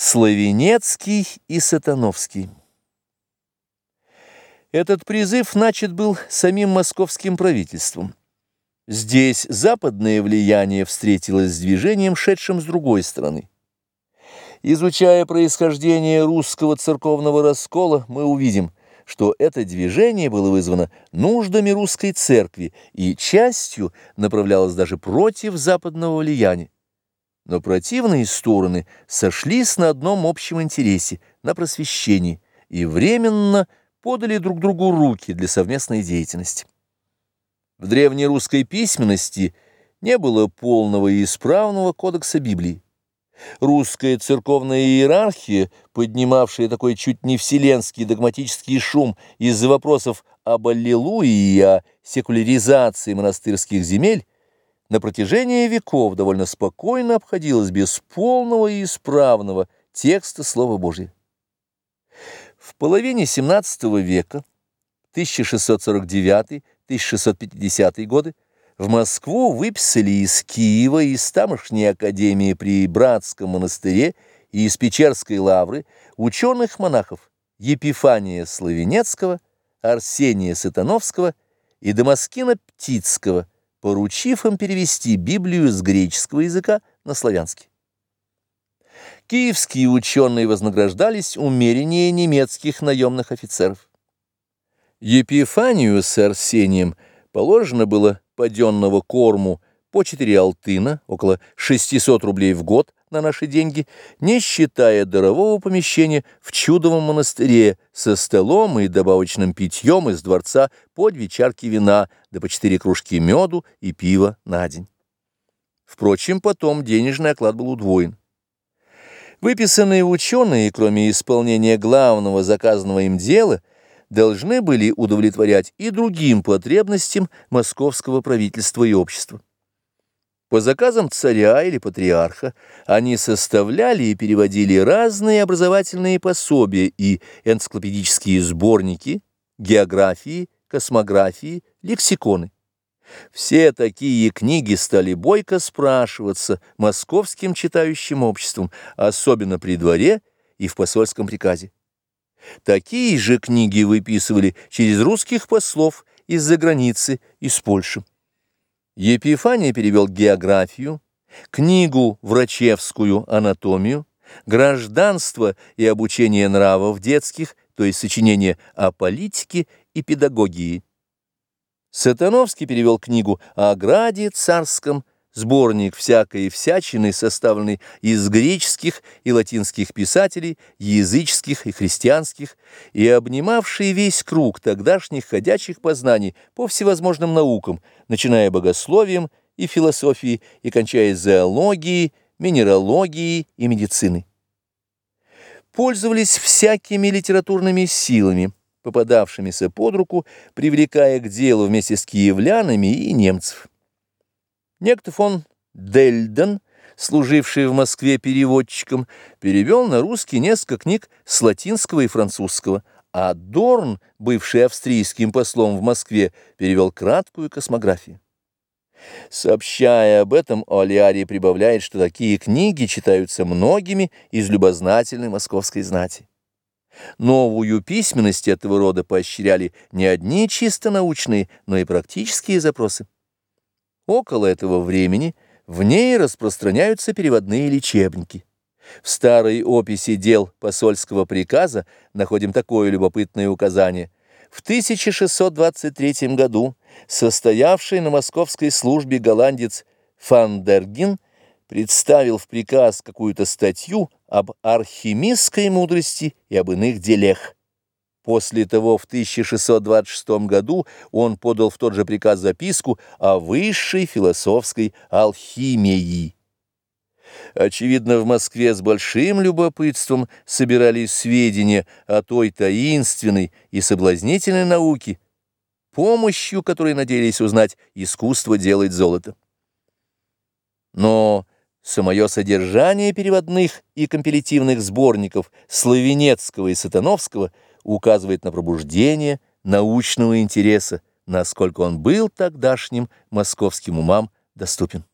Славенецкий и Сатановский Этот призыв начат был самим московским правительством. Здесь западное влияние встретилось с движением, шедшим с другой стороны. Изучая происхождение русского церковного раскола, мы увидим, что это движение было вызвано нуждами русской церкви и частью направлялось даже против западного влияния. Но противные стороны сошлись на одном общем интересе, на просвещении, и временно подали друг другу руки для совместной деятельности. В древней русской письменности не было полного и исправного кодекса Библии. Русская церковная иерархия, поднимавшая такой чуть не вселенский догматический шум из-за вопросов об аллилуйе и о секуляризации монастырских земель, на протяжении веков довольно спокойно обходилась без полного и исправного текста Слова Божия. В половине XVII века, 1649-1650 годы, в Москву выписали из Киева, из тамошней академии при Братском монастыре и из Печерской лавры ученых-монахов Епифания Славенецкого, Арсения Сатановского и Дамаскина Птицкого – поручив им перевести Библию с греческого языка на славянский. Киевские ученые вознаграждались умереннее немецких наемных офицеров. Епифанию с Арсением положено было паденного корму по 4 алтына, около 600 рублей в год, на наши деньги, не считая дарового помещения в чудовом монастыре со столом и добавочным питьем из дворца по две чарки вина, да по четыре кружки меду и пива на день. Впрочем, потом денежный оклад был удвоен. Выписанные ученые, кроме исполнения главного заказанного им дела, должны были удовлетворять и другим потребностям московского правительства и общества. По заказам царя или патриарха они составляли и переводили разные образовательные пособия и энциклопедические сборники, географии, космографии, лексиконы. Все такие книги стали бойко спрашиваться московским читающим обществом, особенно при дворе и в посольском приказе. Такие же книги выписывали через русских послов из-за границы, из Польши. Епифания перевел географию, книгу врачевскую анатомию, гражданство и обучение нравов детских, то есть сочинение о политике и педагогии. Сатановский перевел книгу о граде царском, сборник всякой всячины, составленный из греческих и латинских писателей, языческих и христианских, и обнимавший весь круг тогдашних ходячих познаний по всевозможным наукам, начиная богословием и философией и кончая зоологией, минералогией и медициной. Пользовались всякими литературными силами, попадавшимися под руку, привлекая к делу вместе с киевлянами и немцев. Некто фон Дельден, служивший в Москве переводчиком, перевел на русский несколько книг с латинского и французского, а Дорн, бывший австрийским послом в Москве, перевел краткую космографию. Сообщая об этом, Олиарий прибавляет, что такие книги читаются многими из любознательной московской знати. Новую письменность этого рода поощряли не одни чисто научные, но и практические запросы. Около этого времени в ней распространяются переводные лечебники. В старой описи дел посольского приказа находим такое любопытное указание. В 1623 году состоявший на московской службе голландец Фандергин представил в приказ какую-то статью об архимистской мудрости и об иных делах. После того в 1626 году он подал в тот же приказ записку о высшей философской алхимии. Очевидно, в Москве с большим любопытством собирались сведения о той таинственной и соблазнительной науке, помощью которой надеялись узнать искусство делать золото. Но самое содержание переводных и компилятивных сборников Славенецкого и Сатановского – указывает на пробуждение научного интереса, насколько он был тогдашним московским умам доступен.